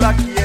lucky